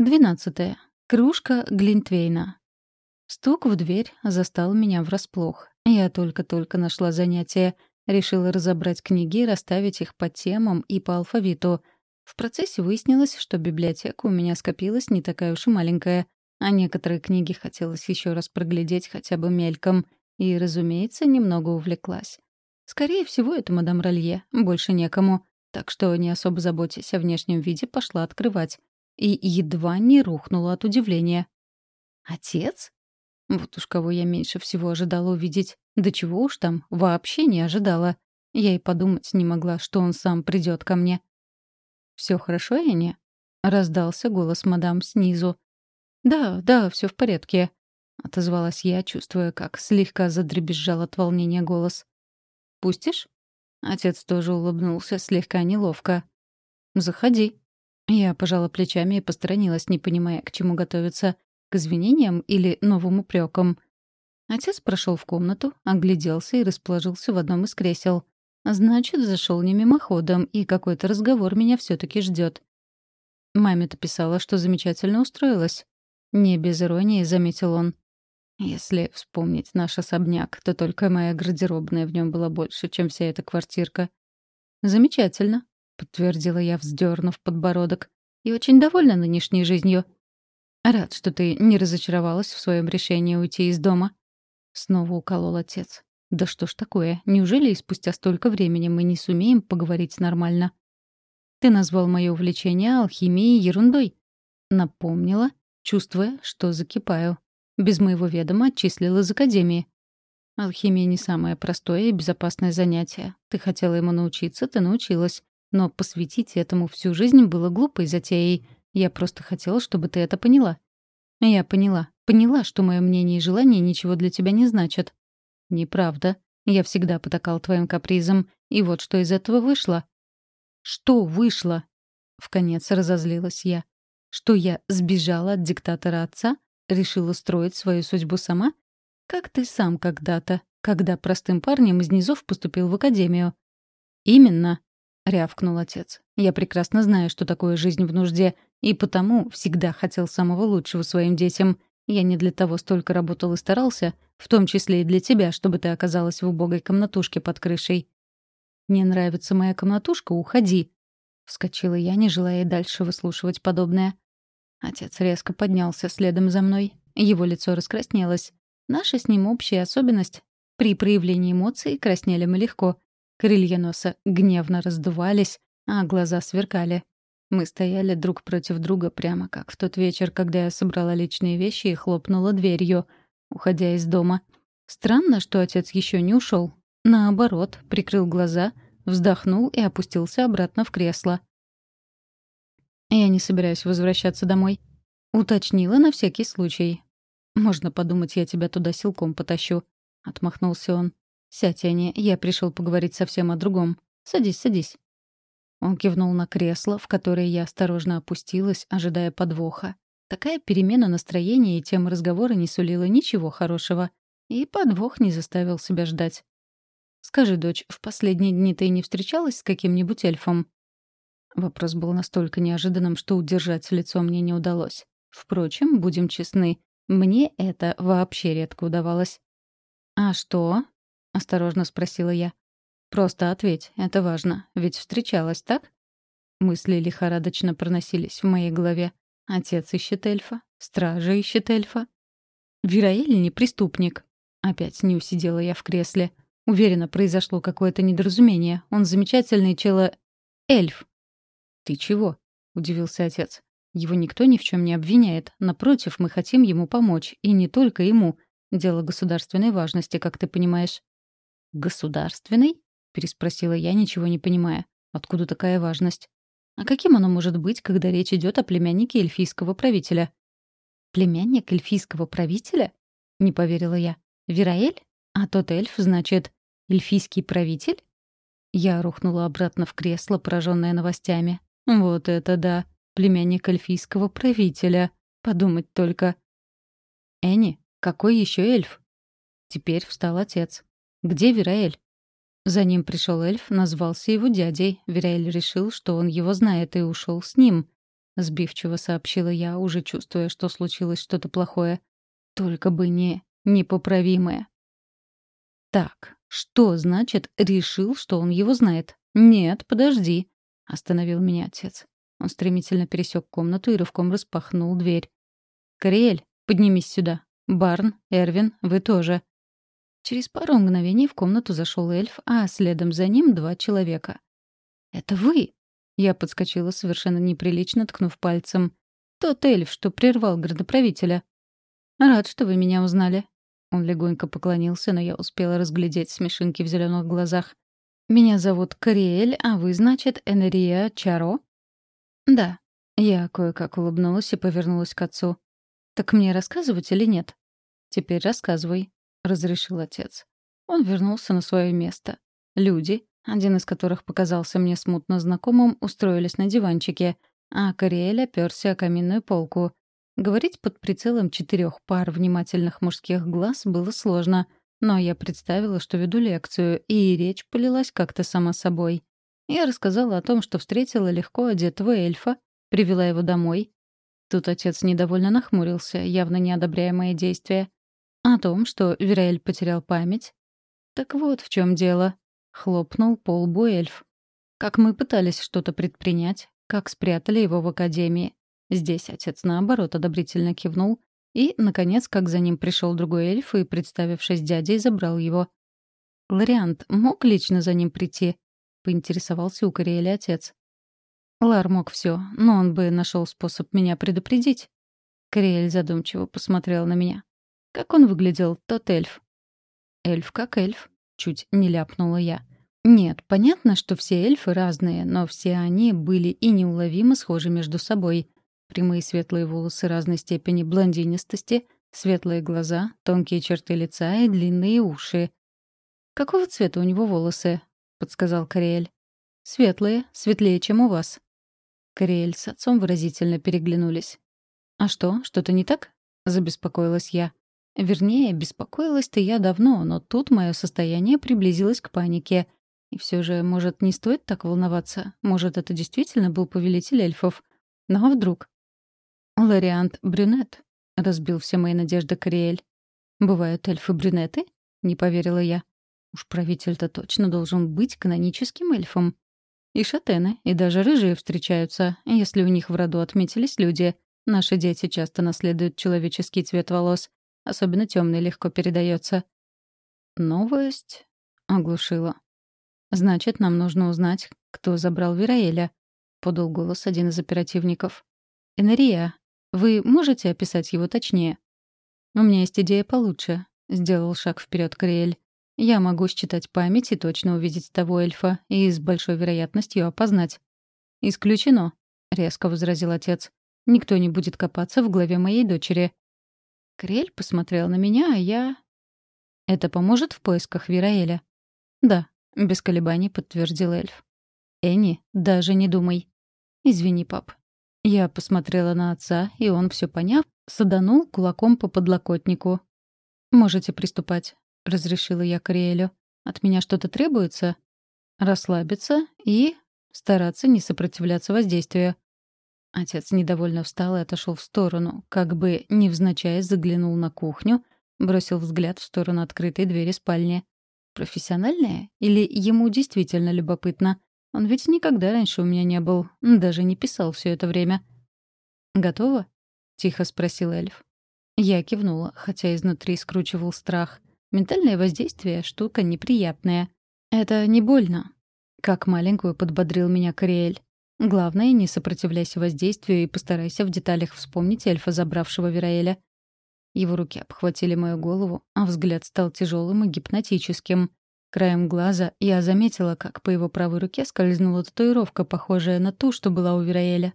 Двенадцатое. Кружка Глинтвейна. Стук в дверь застал меня врасплох. Я только-только нашла занятие, решила разобрать книги и расставить их по темам и по алфавиту. В процессе выяснилось, что библиотека у меня скопилась не такая уж и маленькая, а некоторые книги хотелось еще раз проглядеть хотя бы мельком. И, разумеется, немного увлеклась. Скорее всего, это мадам Ролье, больше некому. Так что, не особо заботясь о внешнем виде, пошла открывать и едва не рухнула от удивления. «Отец?» Вот уж кого я меньше всего ожидала увидеть. Да чего уж там, вообще не ожидала. Я и подумать не могла, что он сам придет ко мне. Все хорошо, Энни?» — раздался голос мадам снизу. «Да, да, все в порядке», — отозвалась я, чувствуя, как слегка задребезжал от волнения голос. «Пустишь?» Отец тоже улыбнулся слегка неловко. «Заходи», я пожала плечами и посторонилась, не понимая, к чему готовиться — к извинениям или новым упрекам. Отец прошел в комнату, огляделся и расположился в одном из кресел. Значит, зашел не мимоходом, и какой-то разговор меня все таки ждет. Маме-то писала, что замечательно устроилась. Не без иронии, заметил он. Если вспомнить наш особняк, то только моя гардеробная в нем была больше, чем вся эта квартирка. Замечательно подтвердила я, вздернув подбородок. «И очень довольна нынешней жизнью. Рад, что ты не разочаровалась в своем решении уйти из дома». Снова уколол отец. «Да что ж такое? Неужели и спустя столько времени мы не сумеем поговорить нормально?» «Ты назвал мое увлечение алхимией ерундой». Напомнила, чувствуя, что закипаю. Без моего ведома отчислил из академии. Алхимия не самое простое и безопасное занятие. Ты хотела ему научиться, ты научилась. Но посвятить этому всю жизнь было глупой затеей. Я просто хотела, чтобы ты это поняла. Я поняла. Поняла, что мое мнение и желание ничего для тебя не значат. Неправда. Я всегда потакал твоим капризам. И вот что из этого вышло. Что вышло? Вконец разозлилась я. Что я сбежала от диктатора отца? Решила строить свою судьбу сама? Как ты сам когда-то, когда простым парнем из низов поступил в академию. Именно. — рявкнул отец. «Я прекрасно знаю, что такое жизнь в нужде, и потому всегда хотел самого лучшего своим детям. Я не для того столько работал и старался, в том числе и для тебя, чтобы ты оказалась в убогой комнатушке под крышей». «Не нравится моя комнатушка? Уходи!» Вскочила я, не желая дальше выслушивать подобное. Отец резко поднялся следом за мной. Его лицо раскраснелось. Наша с ним общая особенность. При проявлении эмоций краснели мы легко. Крылья носа гневно раздувались, а глаза сверкали. Мы стояли друг против друга прямо как в тот вечер, когда я собрала личные вещи и хлопнула дверью, уходя из дома. Странно, что отец еще не ушел. Наоборот, прикрыл глаза, вздохнул и опустился обратно в кресло. «Я не собираюсь возвращаться домой», — уточнила на всякий случай. «Можно подумать, я тебя туда силком потащу», — отмахнулся он. «Сядь, Аня, я пришел поговорить совсем о другом. Садись, садись». Он кивнул на кресло, в которое я осторожно опустилась, ожидая подвоха. Такая перемена настроения и тема разговора не сулила ничего хорошего. И подвох не заставил себя ждать. «Скажи, дочь, в последние дни ты не встречалась с каким-нибудь эльфом?» Вопрос был настолько неожиданным, что удержать лицо мне не удалось. Впрочем, будем честны, мне это вообще редко удавалось. «А что?» — осторожно спросила я. «Просто ответь, это важно. Ведь встречалась, так?» Мысли лихорадочно проносились в моей голове. Отец ищет эльфа, стража ищет эльфа. Вераэль не преступник. Опять не усидела я в кресле. Уверена, произошло какое-то недоразумение. Он замечательный чело... эльф. «Ты чего?» — удивился отец. «Его никто ни в чем не обвиняет. Напротив, мы хотим ему помочь. И не только ему. Дело государственной важности, как ты понимаешь». «Государственный?» — переспросила я, ничего не понимая. «Откуда такая важность? А каким оно может быть, когда речь идет о племяннике эльфийского правителя?» «Племянник эльфийского правителя?» — не поверила я. «Вераэль? А тот эльф, значит, эльфийский правитель?» Я рухнула обратно в кресло, пораженная новостями. «Вот это да! Племянник эльфийского правителя! Подумать только!» «Энни, какой еще эльф?» Теперь встал отец. «Где Вераэль?» За ним пришел эльф, назвался его дядей. Вераэль решил, что он его знает, и ушел с ним. — сбивчиво сообщила я, уже чувствуя, что случилось что-то плохое. «Только бы не непоправимое». «Так, что значит «решил, что он его знает»?» «Нет, подожди», — остановил меня отец. Он стремительно пересек комнату и рывком распахнул дверь. «Кориэль, поднимись сюда. Барн, Эрвин, вы тоже». Через пару мгновений в комнату зашел эльф, а следом за ним два человека. «Это вы?» Я подскочила совершенно неприлично, ткнув пальцем. «Тот эльф, что прервал градоправителя». «Рад, что вы меня узнали». Он легонько поклонился, но я успела разглядеть смешинки в зеленых глазах. «Меня зовут Кориэль, а вы, значит, Энерия Чаро?» «Да». Я кое-как улыбнулась и повернулась к отцу. «Так мне рассказывать или нет?» «Теперь рассказывай», — разрешил отец. Он вернулся на свое место. Люди, один из которых показался мне смутно знакомым, устроились на диванчике, а Кориэль оперся о каминную полку. Говорить под прицелом четырех пар внимательных мужских глаз было сложно, но я представила, что веду лекцию, и речь полилась как-то сама собой. Я рассказала о том, что встретила легко одетого эльфа, привела его домой. Тут отец недовольно нахмурился, явно не одобряя мои действия. О том, что Вераэль потерял память. Так вот в чем дело. Хлопнул пол лбу эльф. Как мы пытались что-то предпринять, как спрятали его в академии. Здесь отец, наоборот, одобрительно кивнул. И, наконец, как за ним пришел другой эльф и, представившись дядей, забрал его. Лориант мог лично за ним прийти? Поинтересовался у Кориэля отец. Лар мог все, но он бы нашел способ меня предупредить. Кориэль задумчиво посмотрел на меня. Как он выглядел, тот эльф? Эльф как эльф, чуть не ляпнула я. Нет, понятно, что все эльфы разные, но все они были и неуловимо схожи между собой. Прямые светлые волосы разной степени блондинистости, светлые глаза, тонкие черты лица и длинные уши. «Какого цвета у него волосы?» — подсказал Кориэль. «Светлые, светлее, чем у вас». Кориэль с отцом выразительно переглянулись. «А что, что-то не так?» — забеспокоилась я. Вернее, беспокоилась-то я давно, но тут мое состояние приблизилось к панике. И все же, может, не стоит так волноваться? Может, это действительно был повелитель эльфов? Ну а вдруг? «Лориант брюнет», — разбил все мои надежды Кориэль. «Бывают эльфы-брюнеты?» — не поверила я. Уж правитель-то точно должен быть каноническим эльфом. И шатены, и даже рыжие встречаются, если у них в роду отметились люди. Наши дети часто наследуют человеческий цвет волос. Особенно темный легко передается. Новость оглушила. «Значит, нам нужно узнать, кто забрал Вераэля», — подал голос один из оперативников. «Энерия, вы можете описать его точнее?» «У меня есть идея получше», — сделал шаг вперед Кориэль. «Я могу считать память и точно увидеть того эльфа, и с большой вероятностью опознать». «Исключено», — резко возразил отец. «Никто не будет копаться в голове моей дочери. Крель посмотрел на меня, а я... «Это поможет в поисках Вираэля?» «Да», — без колебаний подтвердил эльф. «Энни, даже не думай». «Извини, пап». Я посмотрела на отца, и он, все поняв, саданул кулаком по подлокотнику. «Можете приступать», — разрешила я Кориэлю. «От меня что-то требуется?» «Расслабиться и стараться не сопротивляться воздействию». Отец недовольно встал и отошел в сторону, как бы невзначай заглянул на кухню, бросил взгляд в сторону открытой двери спальни. Профессиональная? Или ему действительно любопытно? Он ведь никогда раньше у меня не был, даже не писал все это время. «Готово?» — тихо спросил эльф. Я кивнула, хотя изнутри скручивал страх. Ментальное воздействие — штука неприятная. Это не больно. Как маленькую подбодрил меня Кориэль. Главное, не сопротивляйся воздействию и постарайся в деталях вспомнить эльфа, забравшего Вераэля. Его руки обхватили мою голову, а взгляд стал тяжелым и гипнотическим. Краем глаза я заметила, как по его правой руке скользнула татуировка, похожая на ту, что была у Вераэля.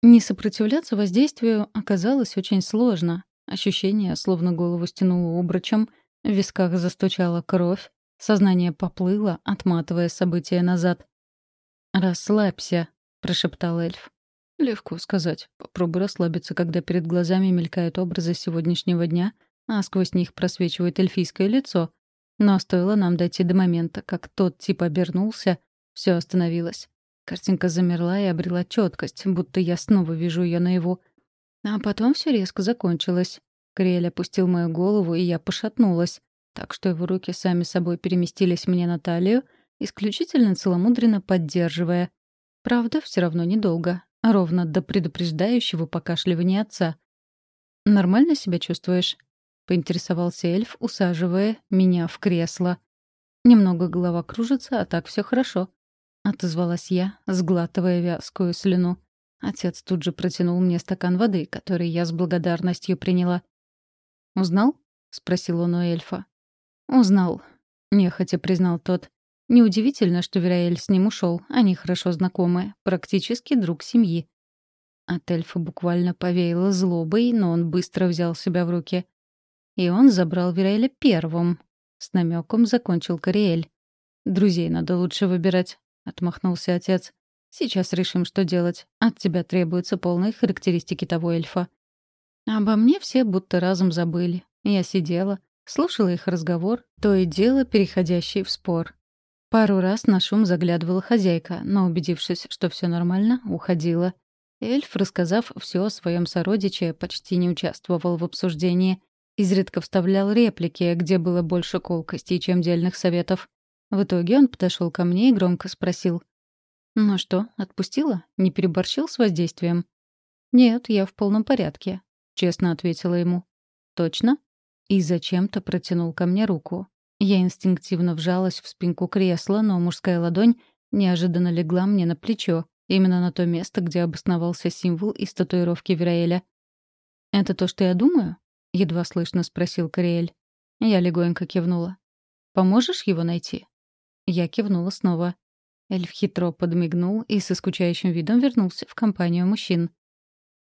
Не сопротивляться воздействию оказалось очень сложно. Ощущение, словно голову стянуло обручем, в висках застучала кровь, сознание поплыло, отматывая события назад. «Расслабься», — прошептал эльф. Легко сказать. Попробуй расслабиться, когда перед глазами мелькают образы сегодняшнего дня, а сквозь них просвечивает эльфийское лицо. Но стоило нам дойти до момента, как тот тип обернулся, все остановилось. Картинка замерла и обрела четкость, будто я снова вижу ее наяву. А потом все резко закончилось. Криэль опустил мою голову, и я пошатнулась, так что его руки сами собой переместились мне на талию, исключительно целомудренно поддерживая. Правда, все равно недолго, ровно до предупреждающего покашливания отца. «Нормально себя чувствуешь?» — поинтересовался эльф, усаживая меня в кресло. «Немного голова кружится, а так все хорошо», — отозвалась я, сглатывая вязкую слюну. Отец тут же протянул мне стакан воды, который я с благодарностью приняла. «Узнал?» — спросил он у эльфа. «Узнал», — нехотя признал тот. Неудивительно, что Вераэль с ним ушел. Они хорошо знакомы, практически друг семьи. От эльфа буквально повеяло злобой, но он быстро взял себя в руки. И он забрал Вераэля первым. С намеком закончил Кориэль. «Друзей надо лучше выбирать», — отмахнулся отец. «Сейчас решим, что делать. От тебя требуются полные характеристики того эльфа». Обо мне все будто разом забыли. Я сидела, слушала их разговор, то и дело переходящий в спор. Пару раз на шум заглядывала хозяйка, но, убедившись, что все нормально, уходила. Эльф, рассказав все о своем сородиче, почти не участвовал в обсуждении. Изредка вставлял реплики, где было больше колкостей, чем дельных советов. В итоге он подошел ко мне и громко спросил. «Ну что, отпустила? Не переборщил с воздействием?» «Нет, я в полном порядке», — честно ответила ему. «Точно?» И зачем-то протянул ко мне руку. Я инстинктивно вжалась в спинку кресла, но мужская ладонь неожиданно легла мне на плечо, именно на то место, где обосновался символ из татуировки Вераэля. «Это то, что я думаю?» — едва слышно спросил Кориэль. Я легонько кивнула. «Поможешь его найти?» Я кивнула снова. Эльф хитро подмигнул и со скучающим видом вернулся в компанию мужчин.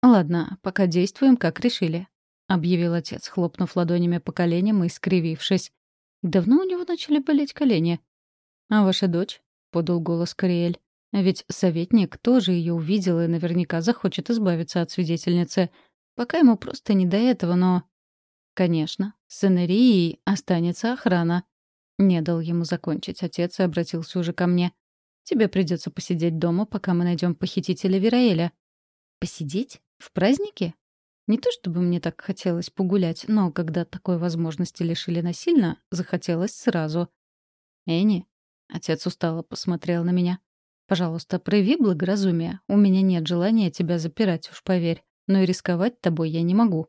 «Ладно, пока действуем, как решили», — объявил отец, хлопнув ладонями по коленям и скривившись. Давно у него начали болеть колени. «А ваша дочь?» — подал голос Кориэль. «Ведь советник тоже ее увидел и наверняка захочет избавиться от свидетельницы. Пока ему просто не до этого, но...» «Конечно, с Энерией останется охрана». Не дал ему закончить отец и обратился уже ко мне. «Тебе придется посидеть дома, пока мы найдем похитителя Вераэля». «Посидеть? В празднике?» Не то чтобы мне так хотелось погулять, но когда такой возможности лишили насильно, захотелось сразу. «Энни», — отец устало посмотрел на меня, — «пожалуйста, прояви благоразумие. У меня нет желания тебя запирать, уж поверь. Но и рисковать тобой я не могу».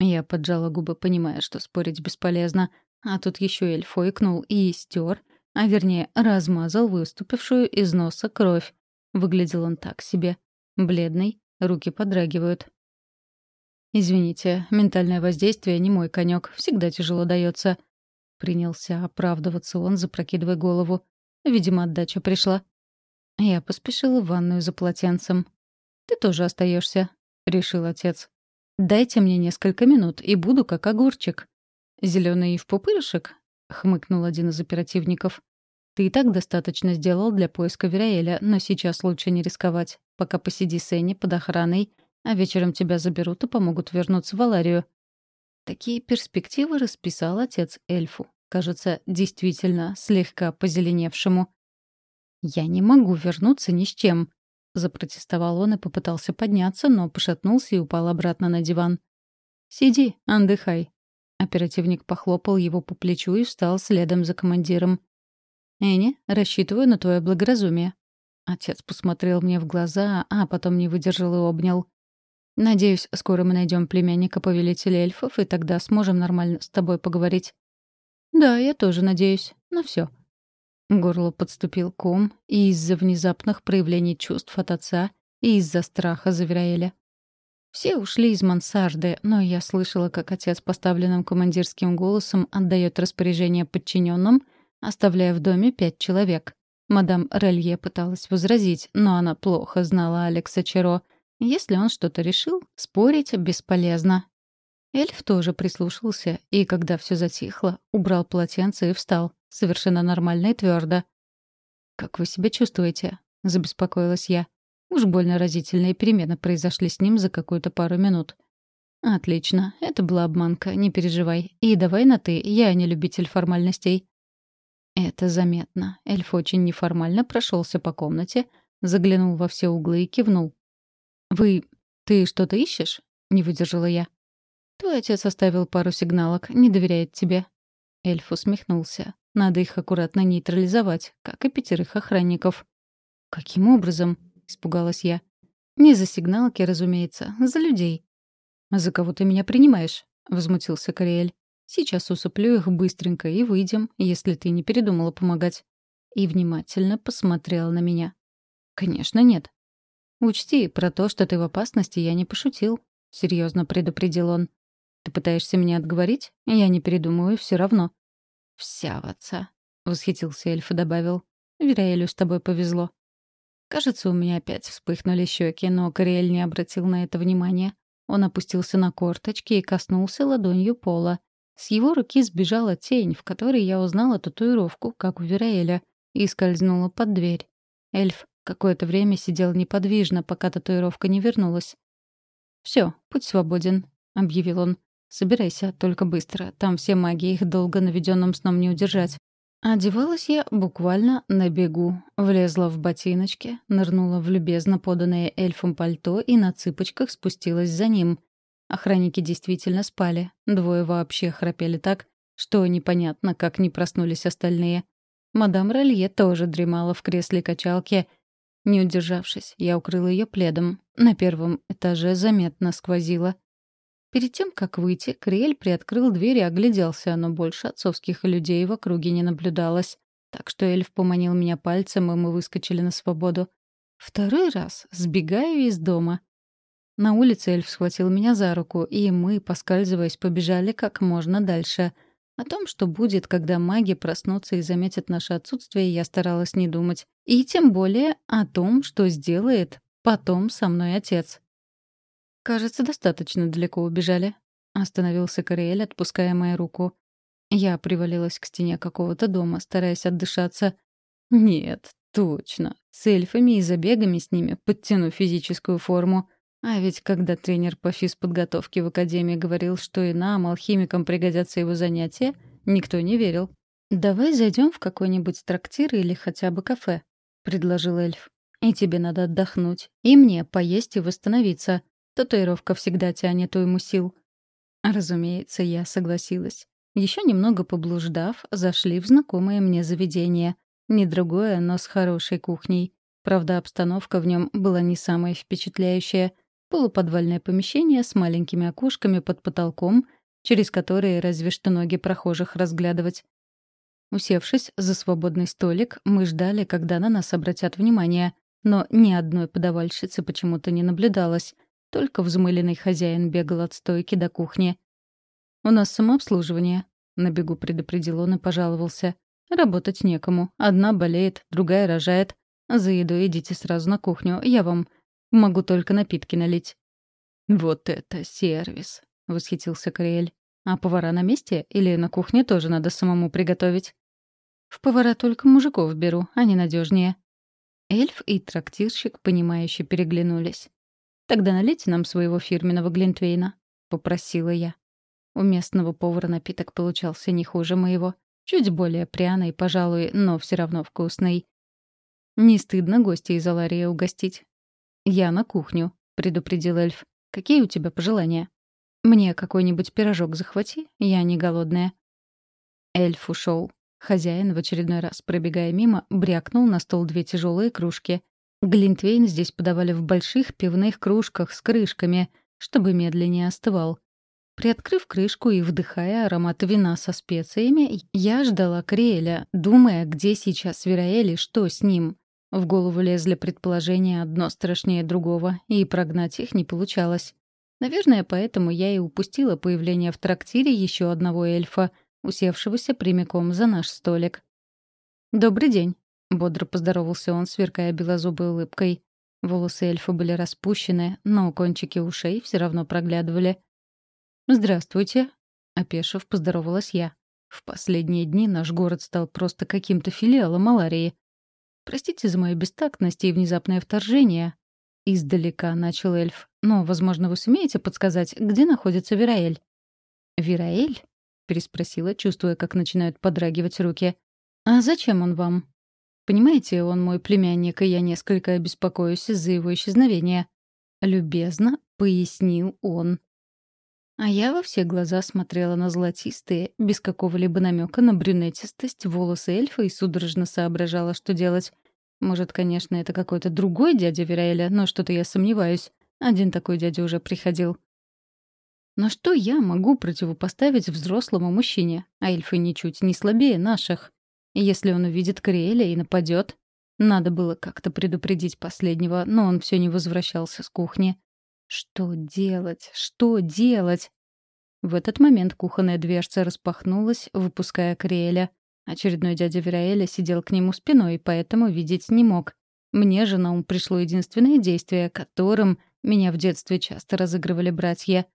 Я поджала губы, понимая, что спорить бесполезно. А тут еще эльф ойкнул и стер, а вернее размазал выступившую из носа кровь. Выглядел он так себе. Бледный, руки подрагивают. «Извините, ментальное воздействие не мой конек, всегда тяжело дается. Принялся оправдываться он, запрокидывая голову. Видимо, отдача пришла. Я поспешила в ванную за полотенцем. «Ты тоже остаешься, решил отец. «Дайте мне несколько минут, и буду как огурчик». «Зелёный в пупырышек?» — хмыкнул один из оперативников. «Ты и так достаточно сделал для поиска Вераэля, но сейчас лучше не рисковать. Пока посиди с Энни под охраной, а вечером тебя заберут и помогут вернуться в Аларию. Такие перспективы расписал отец эльфу. Кажется, действительно слегка позеленевшему. «Я не могу вернуться ни с чем», — запротестовал он и попытался подняться, но пошатнулся и упал обратно на диван. «Сиди, отдыхай». Оперативник похлопал его по плечу и встал следом за командиром. «Энни, рассчитываю на твое благоразумие». Отец посмотрел мне в глаза, а потом не выдержал и обнял. Надеюсь, скоро мы найдем племянника повелителя эльфов, и тогда сможем нормально с тобой поговорить. Да, я тоже надеюсь. На все. Горло подступил ком и из-за внезапных проявлений чувств от отца, и из-за страха за. Все ушли из мансарды, но я слышала, как отец поставленным командирским голосом отдает распоряжение подчиненным, оставляя в доме пять человек. Мадам Релье пыталась возразить, но она плохо знала Алекса Черо, если он что-то решил, спорить бесполезно. Эльф тоже прислушался, и когда все затихло, убрал полотенце и встал, совершенно нормально и твердо. «Как вы себя чувствуете?» — забеспокоилась я. Уж больно разительные перемены произошли с ним за какую-то пару минут. «Отлично. Это была обманка, не переживай. И давай на «ты», я не любитель формальностей». Это заметно. Эльф очень неформально прошелся по комнате, заглянул во все углы и кивнул. «Вы... ты что-то ищешь?» — не выдержала я. «Твой отец оставил пару сигналок, не доверяет тебе». Эльф усмехнулся. «Надо их аккуратно нейтрализовать, как и пятерых охранников». «Каким образом?» — испугалась я. «Не за сигналки, разумеется, за людей». «За кого ты меня принимаешь?» — возмутился Кориэль. «Сейчас усыплю их быстренько и выйдем, если ты не передумала помогать». И внимательно посмотрел на меня. «Конечно, нет». «Учти, про то, что ты в опасности, я не пошутил», — серьезно предупредил он. Ты пытаешься меня отговорить? Я не передумаю все равно. Вся в отца, — восхитился эльф и добавил. Вераэлю с тобой повезло. Кажется, у меня опять вспыхнули щеки, но Кориэль не обратил на это внимания. Он опустился на корточки и коснулся ладонью пола. С его руки сбежала тень, в которой я узнала татуировку, как у Вераэля, и скользнула под дверь. Эльф какое-то время сидел неподвижно, пока татуировка не вернулась. «Все, путь свободен», — объявил он. Собирайся, только быстро. Там все маги, их долго наведенным сном не удержать. Одевалась я буквально на бегу. Влезла в ботиночки, нырнула в любезно поданное эльфом пальто и на цыпочках спустилась за ним. Охранники действительно спали. Двое вообще храпели так, что непонятно, как не проснулись остальные. Мадам Ролье тоже дремала в кресле качалки. Не удержавшись, я укрыла ее пледом. На первом этаже заметно сквозило. Перед тем, как выйти, Криэль приоткрыл дверь и огляделся, но больше отцовских людей в округе не наблюдалось. Так что эльф поманил меня пальцем, и мы выскочили на свободу. Второй раз сбегаю из дома. На улице эльф схватил меня за руку, и мы, поскальзываясь, побежали как можно дальше. О том, что будет, когда маги проснутся и заметят наше отсутствие, я старалась не думать. И тем более о том, что сделает потом со мной отец. «Кажется, достаточно далеко убежали», — остановился Кориэль, отпуская мою руку. Я привалилась к стене какого-то дома, стараясь отдышаться. «Нет, точно. С эльфами и забегами с ними подтяну физическую форму. А ведь когда тренер по физподготовке в академии говорил, что и нам, алхимикам, пригодятся его занятия, никто не верил. «Давай зайдем в какой-нибудь трактир или хотя бы кафе», — предложил эльф. «И тебе надо отдохнуть. И мне поесть и восстановиться. Татуировка всегда тянет уйму сил. Разумеется, я согласилась. Еще немного поблуждав, зашли в знакомое мне заведение. Не другое, но с хорошей кухней. Правда, обстановка в нем была не самая впечатляющая. Полуподвальное помещение с маленькими окошками под потолком, через которые разве что ноги прохожих разглядывать. Усевшись за свободный столик, мы ждали, когда на нас обратят внимание, но ни одной подавальщицы почему-то не наблюдалось. Только взмыленный хозяин бегал от стойки до кухни. «У нас самообслуживание», — на бегу предупредил он и пожаловался. «Работать некому. Одна болеет, другая рожает. За едой идите сразу на кухню. Я вам могу только напитки налить». «Вот это сервис!» — восхитился Кориэль. «А повара на месте или на кухне тоже надо самому приготовить?» «В повара только мужиков беру, они надежнее. Эльф и трактирщик, понимающе переглянулись. «Тогда налейте нам своего фирменного глинтвейна», — попросила я. У местного повара напиток получался не хуже моего. Чуть более пряный, пожалуй, но все равно вкусный. Не стыдно гостя из Аларии угостить. «Я на кухню», — предупредил эльф. «Какие у тебя пожелания?» «Мне какой-нибудь пирожок захвати, я не голодная». Эльф ушел. Хозяин, в очередной раз пробегая мимо, брякнул на стол две тяжелые кружки. Глинтвейн здесь подавали в больших пивных кружках с крышками, чтобы медленнее остывал. Приоткрыв крышку и вдыхая аромат вина со специями, я ждала Криэля, думая, где сейчас Вераэль и что с ним. В голову лезли предположения одно страшнее другого, и прогнать их не получалось. Наверное, поэтому я и упустила появление в трактире еще одного эльфа, усевшегося прямиком за наш столик. «Добрый день», Бодро поздоровался он, сверкая белозубой улыбкой. Волосы эльфа были распущены, но кончики ушей все равно проглядывали. «Здравствуйте», — опешив, поздоровалась я. В последние дни наш город стал просто каким-то филиалом маларии. «Простите за мою бестактность и внезапное вторжение», — издалека начал эльф. «Но, возможно, вы сумеете подсказать, где находится Вераэль?» «Вераэль?» — переспросила, чувствуя, как начинают подрагивать руки. «А зачем он вам?» Понимаете, он мой племянник, и я несколько беспокоюсь из-за его исчезновения. Любезно пояснил он. А я во все глаза смотрела на золотистые, без какого-либо намека на брюнетистость, волосы эльфа и судорожно соображала, что делать. Может, конечно, это какой-то другой дядя Вераэля, но что-то я сомневаюсь. Один такой дядя уже приходил. Но что я могу противопоставить взрослому мужчине? А эльфы ничуть не слабее наших. Если он увидит Криэля и нападет, надо было как-то предупредить последнего, но он все не возвращался с кухни. Что делать? Что делать? В этот момент кухонная дверца распахнулась, выпуская Криэля. Очередной дядя Вераэля сидел к нему спиной, поэтому видеть не мог. Мне же на ум пришло единственное действие, которым меня в детстве часто разыгрывали братья.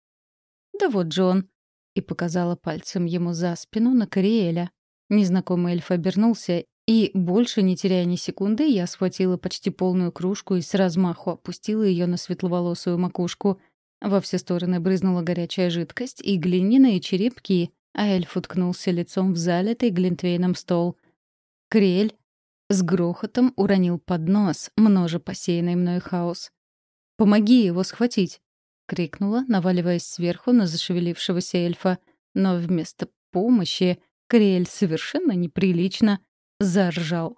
«Да вот же он!» и показала пальцем ему за спину на Кориэля. Незнакомый эльф обернулся и, больше не теряя ни секунды, я схватила почти полную кружку и с размаху опустила ее на светловолосую макушку. Во все стороны брызнула горячая жидкость и глиняные черепки, а эльф уткнулся лицом в залитый глинтвейном стол. Крель с грохотом уронил поднос, множе посеянный мной хаос. «Помоги его схватить!» — крикнула, наваливаясь сверху на зашевелившегося эльфа. Но вместо помощи Криэль совершенно неприлично заржал.